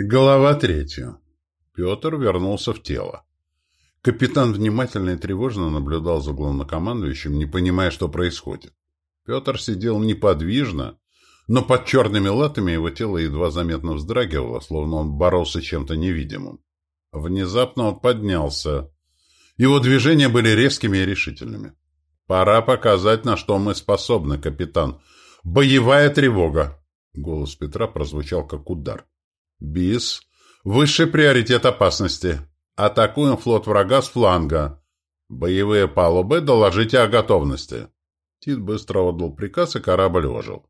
Глава третья. Петр вернулся в тело. Капитан внимательно и тревожно наблюдал за главнокомандующим, не понимая, что происходит. Петр сидел неподвижно, но под черными латами его тело едва заметно вздрагивало, словно он боролся чем-то невидимым. Внезапно он поднялся. Его движения были резкими и решительными. «Пора показать, на что мы способны, капитан. Боевая тревога!» Голос Петра прозвучал как удар. БИС. Высший приоритет опасности. Атакуем флот врага с фланга. Боевые палубы, доложите о готовности. Тит быстро отдал приказ, и корабль ожил.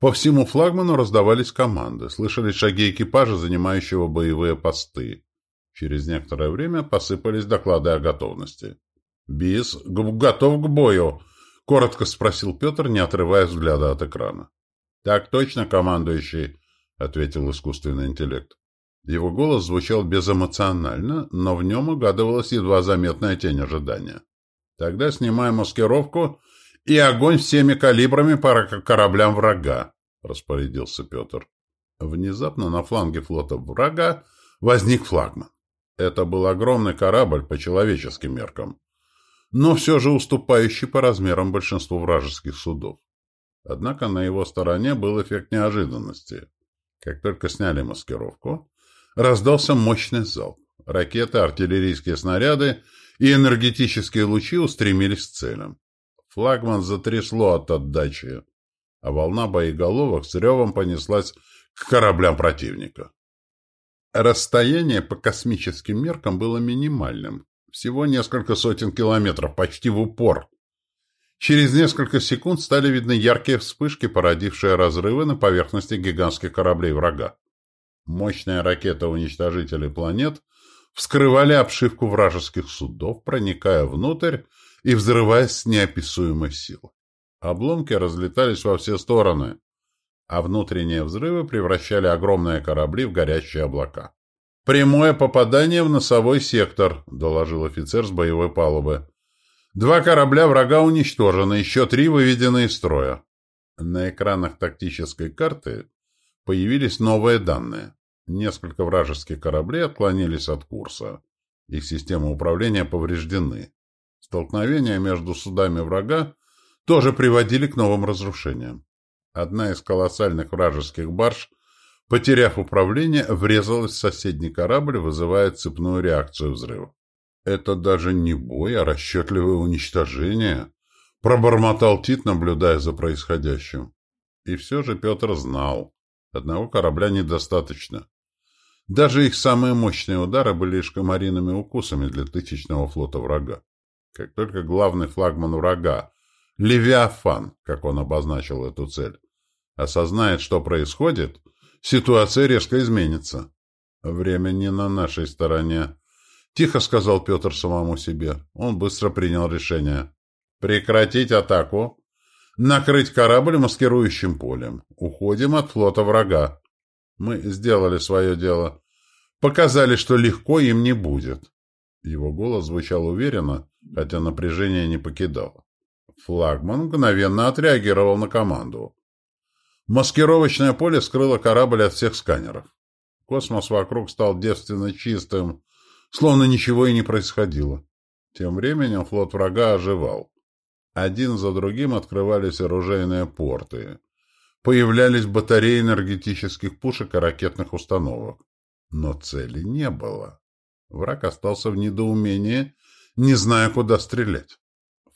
По всему флагману раздавались команды, слышались шаги экипажа, занимающего боевые посты. Через некоторое время посыпались доклады о готовности. «БИС готов к бою!» — коротко спросил Петр, не отрывая взгляда от экрана. «Так точно, командующий!» — ответил искусственный интеллект. Его голос звучал безэмоционально, но в нем угадывалась едва заметная тень ожидания. «Тогда снимаем маскировку и огонь всеми калибрами по кораблям врага», — распорядился Петр. Внезапно на фланге флота врага возник флагман. Это был огромный корабль по человеческим меркам, но все же уступающий по размерам большинству вражеских судов. Однако на его стороне был эффект неожиданности. Как только сняли маскировку, раздался мощный залп. Ракеты, артиллерийские снаряды и энергетические лучи устремились к целям. Флагман затрясло от отдачи, а волна боеголовок с ревом понеслась к кораблям противника. Расстояние по космическим меркам было минимальным, всего несколько сотен километров, почти в упор. Через несколько секунд стали видны яркие вспышки, породившие разрывы на поверхности гигантских кораблей врага. Мощные ракеты-уничтожители планет вскрывали обшивку вражеских судов, проникая внутрь и взрываясь с неописуемой силой. Обломки разлетались во все стороны, а внутренние взрывы превращали огромные корабли в горящие облака. «Прямое попадание в носовой сектор», — доложил офицер с боевой палубы. Два корабля врага уничтожены, еще три выведены из строя. На экранах тактической карты появились новые данные. Несколько вражеских кораблей отклонились от курса. Их системы управления повреждены. Столкновения между судами врага тоже приводили к новым разрушениям. Одна из колоссальных вражеских барж, потеряв управление, врезалась в соседний корабль, вызывая цепную реакцию взрыва. «Это даже не бой, а расчетливое уничтожение», — пробормотал Тит, наблюдая за происходящим. И все же Петр знал. Одного корабля недостаточно. Даже их самые мощные удары были лишь комариными укусами для тысячного флота врага. Как только главный флагман врага, Левиафан, как он обозначил эту цель, осознает, что происходит, ситуация резко изменится. Время не на нашей стороне. Тихо сказал Петр самому себе. Он быстро принял решение. Прекратить атаку. Накрыть корабль маскирующим полем. Уходим от флота врага. Мы сделали свое дело. Показали, что легко им не будет. Его голос звучал уверенно, хотя напряжение не покидало. Флагман мгновенно отреагировал на команду. Маскировочное поле скрыло корабль от всех сканеров. Космос вокруг стал девственно чистым, словно ничего и не происходило. Тем временем флот врага оживал. Один за другим открывались оружейные порты. Появлялись батареи энергетических пушек и ракетных установок. Но цели не было. Враг остался в недоумении, не зная, куда стрелять.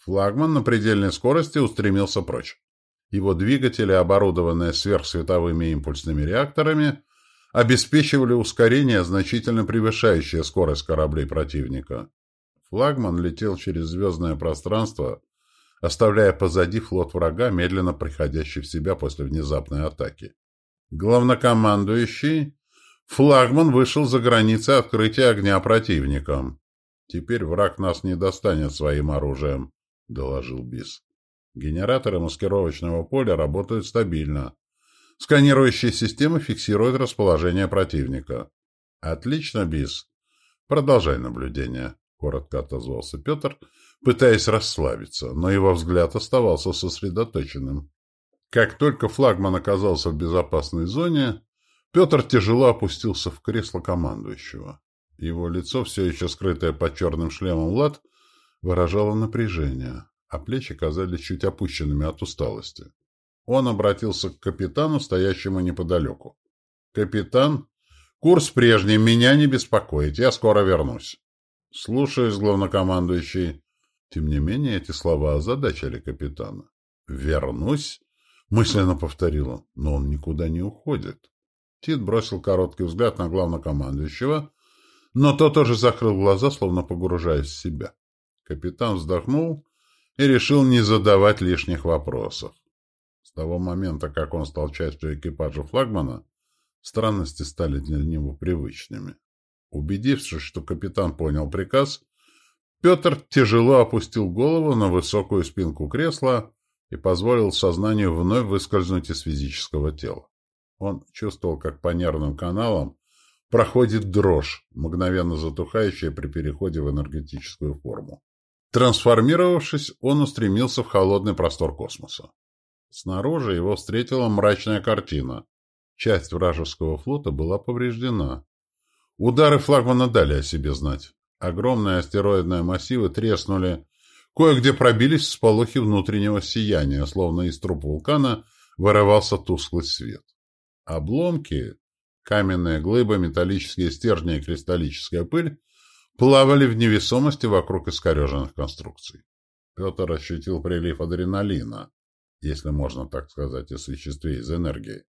Флагман на предельной скорости устремился прочь. Его двигатели, оборудованные сверхсветовыми импульсными реакторами, обеспечивали ускорение, значительно превышающее скорость кораблей противника. Флагман летел через звездное пространство, оставляя позади флот врага, медленно приходящий в себя после внезапной атаки. Главнокомандующий, флагман вышел за границы открытия огня противникам. «Теперь враг нас не достанет своим оружием», — доложил Бис. «Генераторы маскировочного поля работают стабильно. Сканирующая система фиксирует расположение противника. Отлично, Бис. Продолжай наблюдение, коротко отозвался Петр, пытаясь расслабиться, но его взгляд оставался сосредоточенным. Как только флагман оказался в безопасной зоне, Петр тяжело опустился в кресло командующего. Его лицо, все еще скрытое под черным шлемом лад, выражало напряжение, а плечи казались чуть опущенными от усталости. Он обратился к капитану, стоящему неподалеку. «Капитан, курс прежний, меня не беспокоить, я скоро вернусь». «Слушаюсь, главнокомандующий». Тем не менее, эти слова озадачили капитана. «Вернусь?» — мысленно повторила, но он никуда не уходит. Тит бросил короткий взгляд на главнокомандующего, но тот тоже закрыл глаза, словно погружаясь в себя. Капитан вздохнул и решил не задавать лишних вопросов. С того момента, как он стал частью экипажа флагмана, странности стали для него привычными. Убедившись, что капитан понял приказ, Петр тяжело опустил голову на высокую спинку кресла и позволил сознанию вновь выскользнуть из физического тела. Он чувствовал, как по нервным каналам проходит дрожь, мгновенно затухающая при переходе в энергетическую форму. Трансформировавшись, он устремился в холодный простор космоса. Снаружи его встретила мрачная картина. Часть вражеского флота была повреждена. Удары флагмана дали о себе знать. Огромные астероидные массивы треснули. Кое-где пробились всполохи внутреннего сияния, словно из труб вулкана вырывался тусклый свет. Обломки, каменные глыбы, металлические стержни и кристаллическая пыль плавали в невесомости вокруг искореженных конструкций. Петр ощутил прилив адреналина если можно так сказать, о существе из энергии.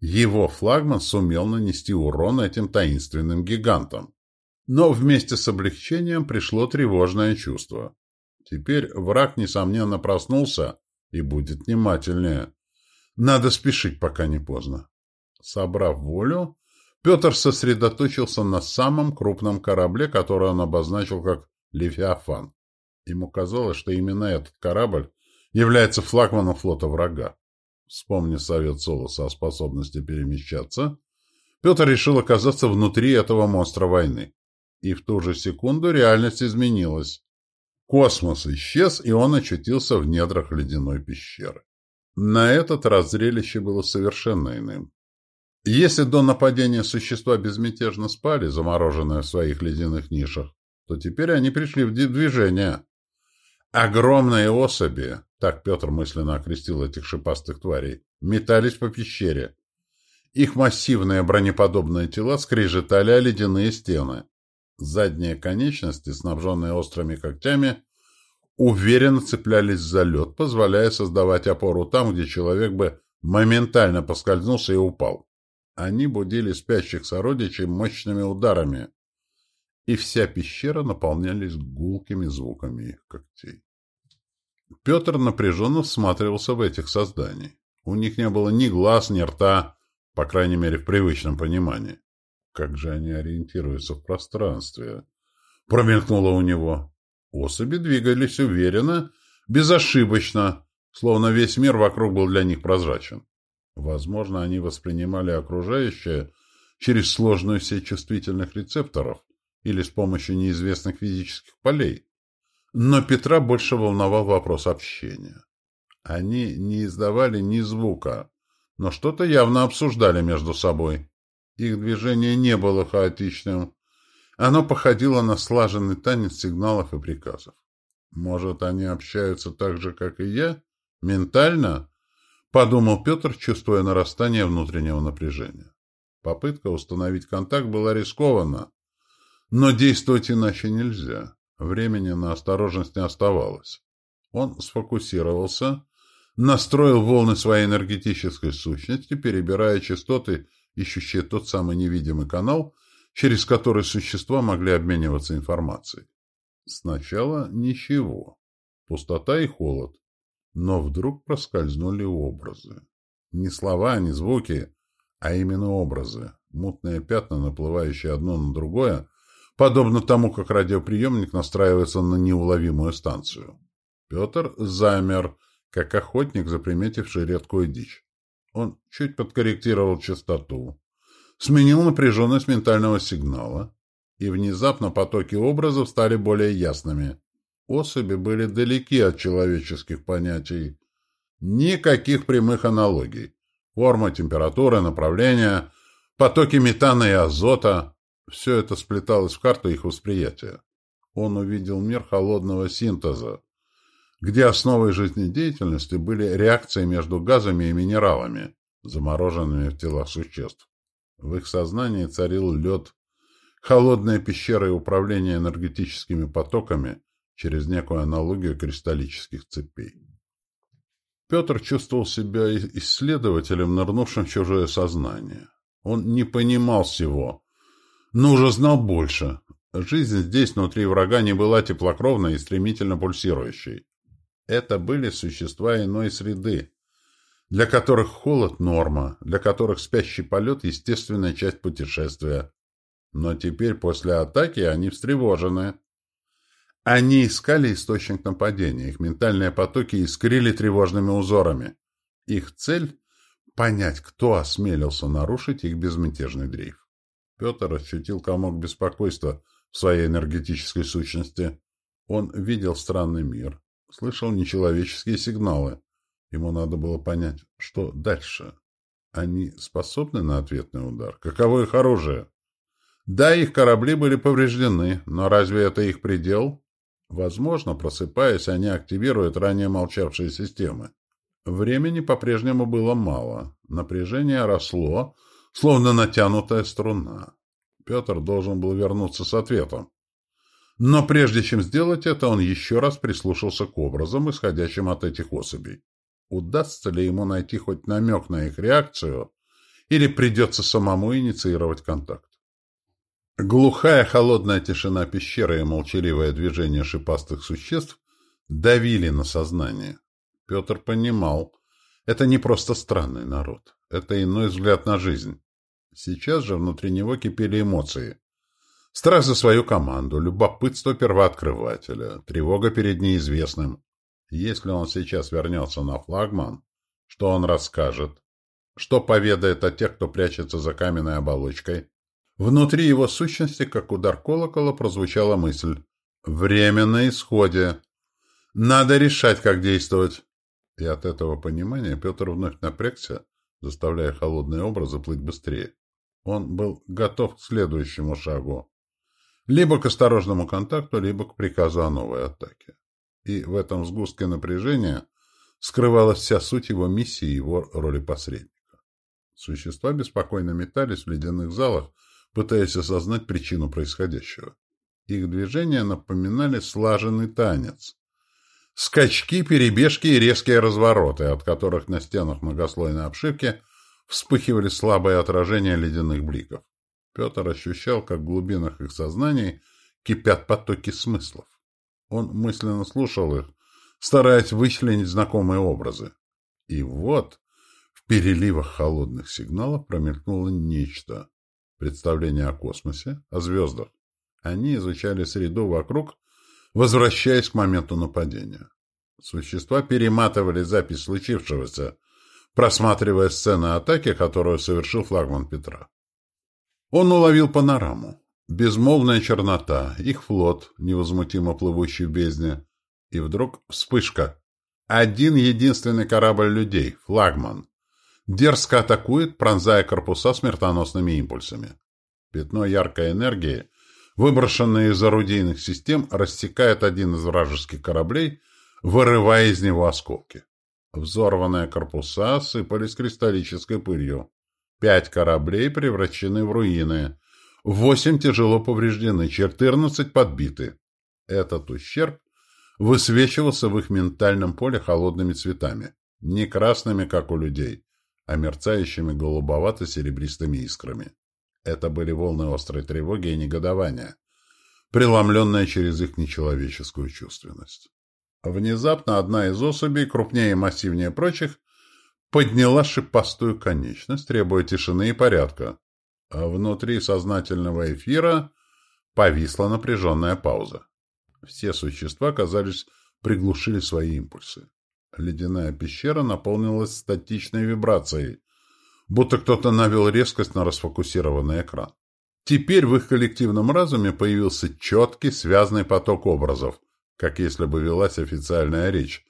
Его флагман сумел нанести урон этим таинственным гигантам. Но вместе с облегчением пришло тревожное чувство. Теперь враг, несомненно, проснулся и будет внимательнее. Надо спешить, пока не поздно. Собрав волю, Петр сосредоточился на самом крупном корабле, который он обозначил как «Левиафан». Ему казалось, что именно этот корабль является флагманом флота врага. Вспомнив совет Солоса о способности перемещаться, Петр решил оказаться внутри этого монстра войны. И в ту же секунду реальность изменилась. Космос исчез, и он очутился в недрах ледяной пещеры. На этот раз зрелище было совершенно иным. Если до нападения существа безмятежно спали, замороженные в своих ледяных нишах, то теперь они пришли в движение. Огромные особи, так Петр мысленно окрестил этих шипастых тварей, метались по пещере. Их массивные бронеподобные тела скрежетали о ледяные стены. Задние конечности, снабженные острыми когтями, уверенно цеплялись за лед, позволяя создавать опору там, где человек бы моментально поскользнулся и упал. Они будили спящих сородичей мощными ударами, и вся пещера наполнялась гулкими звуками их когтей. Петр напряженно всматривался в этих созданий. У них не было ни глаз, ни рта, по крайней мере, в привычном понимании. Как же они ориентируются в пространстве? Промелькнуло у него. Особи двигались уверенно, безошибочно, словно весь мир вокруг был для них прозрачен. Возможно, они воспринимали окружающее через сложную сеть чувствительных рецепторов или с помощью неизвестных физических полей. Но Петра больше волновал вопрос общения. Они не издавали ни звука, но что-то явно обсуждали между собой. Их движение не было хаотичным. Оно походило на слаженный танец сигналов и приказов. Может, они общаются так же, как и я? Ментально? Подумал Петр, чувствуя нарастание внутреннего напряжения. Попытка установить контакт была рискована, но действовать иначе нельзя. Времени на осторожность не оставалось. Он сфокусировался, настроил волны своей энергетической сущности, перебирая частоты, ищущие тот самый невидимый канал, через который существа могли обмениваться информацией. Сначала ничего. Пустота и холод. Но вдруг проскользнули образы. Не слова, не звуки, а именно образы. Мутные пятна, наплывающие одно на другое, подобно тому, как радиоприемник настраивается на неуловимую станцию. Петр замер, как охотник, заприметивший редкую дичь. Он чуть подкорректировал частоту, сменил напряженность ментального сигнала, и внезапно потоки образов стали более ясными. Особи были далеки от человеческих понятий. Никаких прямых аналогий. Форма, температура, направление потоки метана и азота. Все это сплеталось в карту их восприятия. Он увидел мир холодного синтеза, где основой жизнедеятельности были реакции между газами и минералами, замороженными в телах существ. В их сознании царил лед, холодная пещера и управление энергетическими потоками через некую аналогию кристаллических цепей. Петр чувствовал себя исследователем, нырнувшим в чужое сознание. Он не понимал всего, но уже знал больше. Жизнь здесь, внутри врага, не была теплокровной и стремительно пульсирующей. Это были существа иной среды, для которых холод – норма, для которых спящий полет – естественная часть путешествия. Но теперь, после атаки, они встревожены. Они искали источник нападения, их ментальные потоки искрили тревожными узорами. Их цель – понять, кто осмелился нарушить их безмятежный дрейф. Петр ощутил комок беспокойства в своей энергетической сущности. Он видел странный мир, слышал нечеловеческие сигналы. Ему надо было понять, что дальше. Они способны на ответный удар? Каково их оружие? Да, их корабли были повреждены, но разве это их предел? Возможно, просыпаясь, они активируют ранее молчавшие системы. Времени по-прежнему было мало. Напряжение росло, словно натянутая струна. Петр должен был вернуться с ответом. Но прежде чем сделать это, он еще раз прислушался к образам, исходящим от этих особей. Удастся ли ему найти хоть намек на их реакцию, или придется самому инициировать контакт? Глухая холодная тишина пещеры и молчаливое движение шипастых существ давили на сознание. Петр понимал, это не просто странный народ, это иной взгляд на жизнь. Сейчас же внутри него кипели эмоции. Страх за свою команду, любопытство первооткрывателя, тревога перед неизвестным. Если он сейчас вернется на флагман, что он расскажет? Что поведает о тех, кто прячется за каменной оболочкой? Внутри его сущности, как удар колокола, прозвучала мысль. «Время на исходе. Надо решать, как действовать». И от этого понимания Петр вновь напрягся, заставляя холодные образы плыть быстрее. Он был готов к следующему шагу. Либо к осторожному контакту, либо к приказу о новой атаке. И в этом сгустке напряжения скрывалась вся суть его миссии и его роли посредника. Существа беспокойно метались в ледяных залах, пытаясь осознать причину происходящего. Их движения напоминали слаженный танец. Скачки, перебежки и резкие развороты, от которых на стенах многослойной обшивки вспыхивали слабые отражения ледяных бликов. Петр ощущал, как в глубинах их сознаний кипят потоки смыслов. Он мысленно слушал их, стараясь вычленить знакомые образы. И вот в переливах холодных сигналов промелькнуло нечто. Представление о космосе, о звездах. Они изучали среду вокруг, возвращаясь к моменту нападения. Существа перематывали запись случившегося, просматривая сцены атаки, которую совершил флагман Петра. Он уловил панораму. Безмолвная чернота, их флот, невозмутимо плывущий в бездне. И вдруг вспышка. Один единственный корабль людей, флагман. Дерзко атакует, пронзая корпуса смертоносными импульсами. Пятно яркой энергии, выброшенное из орудийных систем, рассекает один из вражеских кораблей, вырывая из него осколки. Взорванные корпуса сыпались кристаллической пылью. Пять кораблей превращены в руины. Восемь тяжело повреждены, четырнадцать подбиты. Этот ущерб высвечивался в их ментальном поле холодными цветами. Не красными, как у людей, а мерцающими голубовато-серебристыми искрами. Это были волны острой тревоги и негодования, преломленные через их нечеловеческую чувственность. Внезапно одна из особей, крупнее и массивнее прочих, подняла шипастую конечность, требуя тишины и порядка. А внутри сознательного эфира повисла напряженная пауза. Все существа, казались, приглушили свои импульсы. Ледяная пещера наполнилась статичной вибрацией, будто кто-то навел резкость на расфокусированный экран. Теперь в их коллективном разуме появился четкий, связанный поток образов, как если бы велась официальная речь,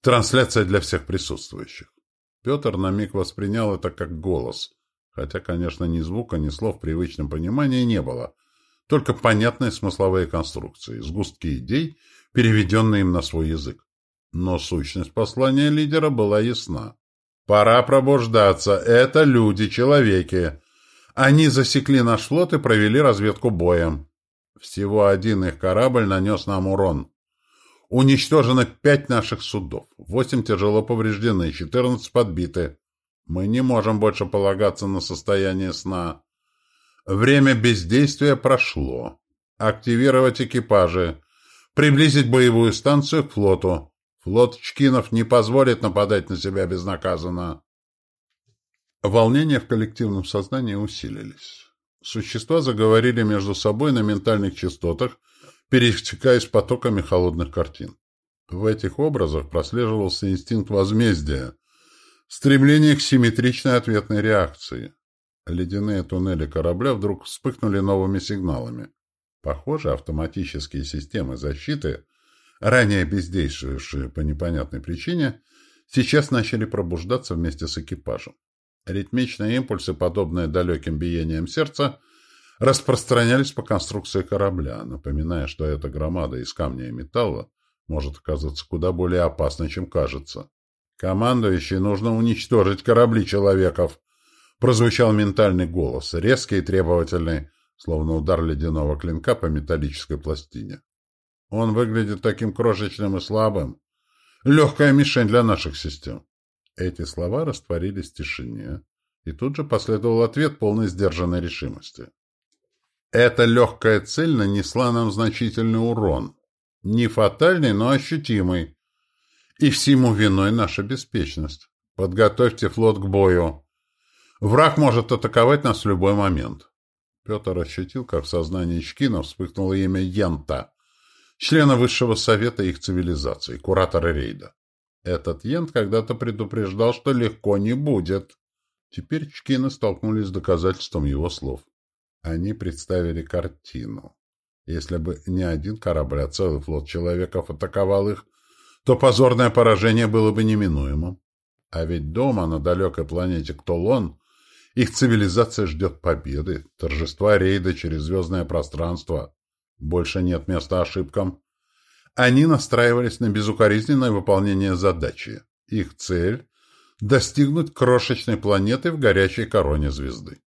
трансляция для всех присутствующих. Петр на миг воспринял это как голос, Хотя, конечно, ни звука, ни слов в привычном понимании не было. Только понятные смысловые конструкции, сгустки идей, переведенные им на свой язык. Но сущность послания лидера была ясна. «Пора пробуждаться. Это люди, человеки. Они засекли наш флот и провели разведку боем. Всего один их корабль нанес нам урон. Уничтожено пять наших судов, восемь тяжело повреждены, четырнадцать подбиты. Мы не можем больше полагаться на состояние сна. Время бездействия прошло. Активировать экипажи. Приблизить боевую станцию к флоту. Флот Чкинов не позволит нападать на себя безнаказанно. Волнения в коллективном сознании усилились. Существа заговорили между собой на ментальных частотах, пересекаясь потоками холодных картин. В этих образах прослеживался инстинкт возмездия, стремление к симметричной ответной реакции. Ледяные туннели корабля вдруг вспыхнули новыми сигналами. Похоже, автоматические системы защиты, ранее бездействовавшие по непонятной причине, сейчас начали пробуждаться вместе с экипажем. Ритмичные импульсы, подобные далеким биениям сердца, распространялись по конструкции корабля, напоминая, что эта громада из камня и металла может оказаться куда более опасной, чем кажется. «Командующий, нужно уничтожить корабли человеков!» Прозвучал ментальный голос, резкий и требовательный, словно удар ледяного клинка по металлической пластине. Он выглядит таким крошечным и слабым. Легкая мишень для наших систем. Эти слова растворились в тишине, и тут же последовал ответ полной сдержанной решимости. Эта легкая цель нанесла нам значительный урон. Не фатальный, но ощутимый. И всему виной наша беспечность. Подготовьте флот к бою. Враг может атаковать нас в любой момент. Петр ощутил, как в сознании Чкина вспыхнуло имя Янта, члена Высшего Совета их цивилизации, куратора рейда. Этот Йент когда-то предупреждал, что легко не будет. Теперь Чкины столкнулись с доказательством его слов. Они представили картину. Если бы не один корабль, а целый флот человеков атаковал их, то позорное поражение было бы неминуемым. А ведь дома, на далекой планете Ктолон, их цивилизация ждет победы, торжества рейда через звездное пространство. Больше нет места ошибкам. Они настраивались на безукоризненное выполнение задачи. Их цель – достигнуть крошечной планеты в горячей короне звезды.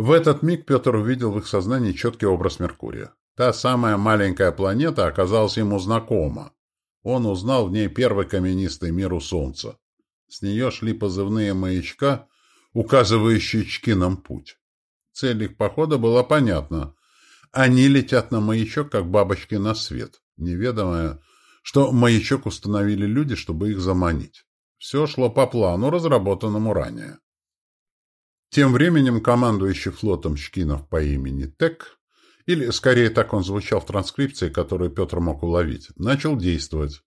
В этот миг Петр увидел в их сознании четкий образ Меркурия. Та самая маленькая планета оказалась ему знакома. Он узнал в ней первый каменистый мир у Солнца. С нее шли позывные маячка, указывающие Чкинам путь. Цель их похода была понятна. Они летят на маячок, как бабочки на свет неведомое, что маячок установили люди, чтобы их заманить. Все шло по плану, разработанному ранее. Тем временем командующий флотом Шкинов по имени Тек, или скорее так он звучал в транскрипции, которую Петр мог уловить, начал действовать.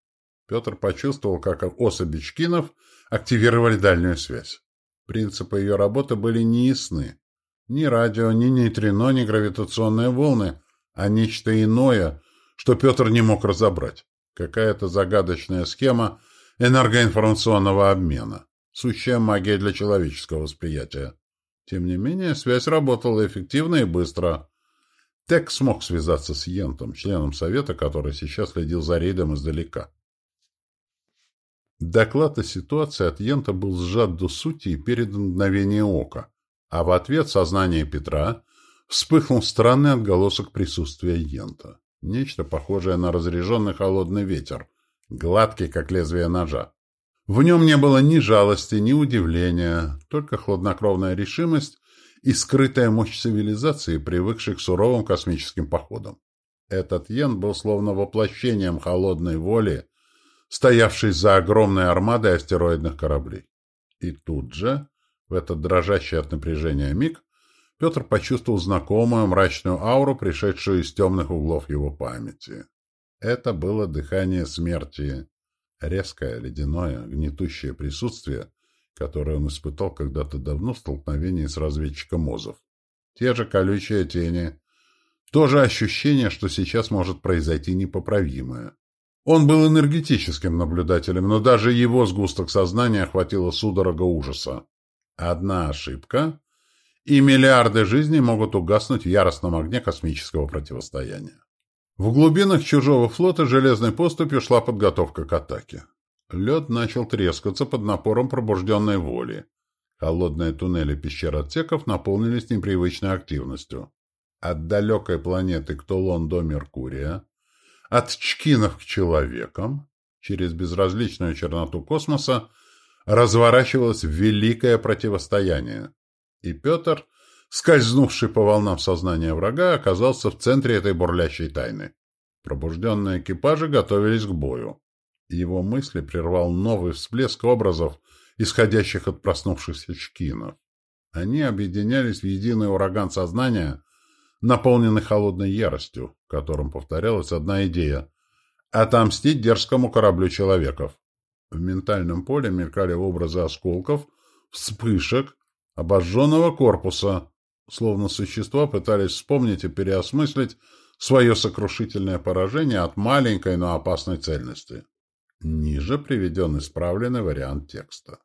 Петр почувствовал, как особи Шкинов активировали дальнюю связь. Принципы ее работы были неясны. Ни радио, ни нейтрино, ни гравитационные волны, а нечто иное, что Петр не мог разобрать. Какая-то загадочная схема энергоинформационного обмена. Сущая магия для человеческого восприятия. Тем не менее, связь работала эффективно и быстро. Тек смог связаться с Йентом, членом Совета, который сейчас следил за рейдом издалека. Доклад о ситуации от Йента был сжат до сути и передан мгновение ока, а в ответ сознание Петра вспыхнул странный отголосок присутствия Йента. Нечто похожее на разряженный холодный ветер, гладкий, как лезвие ножа. В нем не было ни жалости, ни удивления, только хладнокровная решимость и скрытая мощь цивилизации, привыкшей к суровым космическим походам. Этот Йен был словно воплощением холодной воли, стоявшей за огромной армадой астероидных кораблей. И тут же, в этот дрожащий от напряжения миг, Петр почувствовал знакомую мрачную ауру, пришедшую из темных углов его памяти. Это было дыхание смерти, резкое, ледяное, гнетущее присутствие, которое он испытал когда-то давно в столкновении с разведчиком Озов. Те же колючие тени, то же ощущение, что сейчас может произойти непоправимое. Он был энергетическим наблюдателем, но даже его сгусток сознания охватила судорога ужаса. Одна ошибка, и миллиарды жизней могут угаснуть в яростном огне космического противостояния. В глубинах чужого флота железной поступью шла подготовка к атаке. Лед начал трескаться под напором пробужденной воли. Холодные туннели пещер отсеков наполнились непривычной активностью. От далекой планеты Ктулон до Меркурия, от чкинов к человекам, через безразличную черноту космоса, разворачивалось великое противостояние. И Петр, скользнувший по волнам сознания врага, оказался в центре этой бурлящей тайны. Пробужденные экипажи готовились к бою. Его мысли прервал новый всплеск образов, исходящих от проснувшихся чкинов. Они объединялись в единый ураган сознания, наполненный холодной яростью, в котором повторялась одна идея — отомстить дерзкому кораблю человеков. В ментальном поле мелькали образы осколков, вспышек, обожженного корпуса, словно существа пытались вспомнить и переосмыслить свое сокрушительное поражение от маленькой, но опасной цельности. Ниже приведен исправленный вариант текста.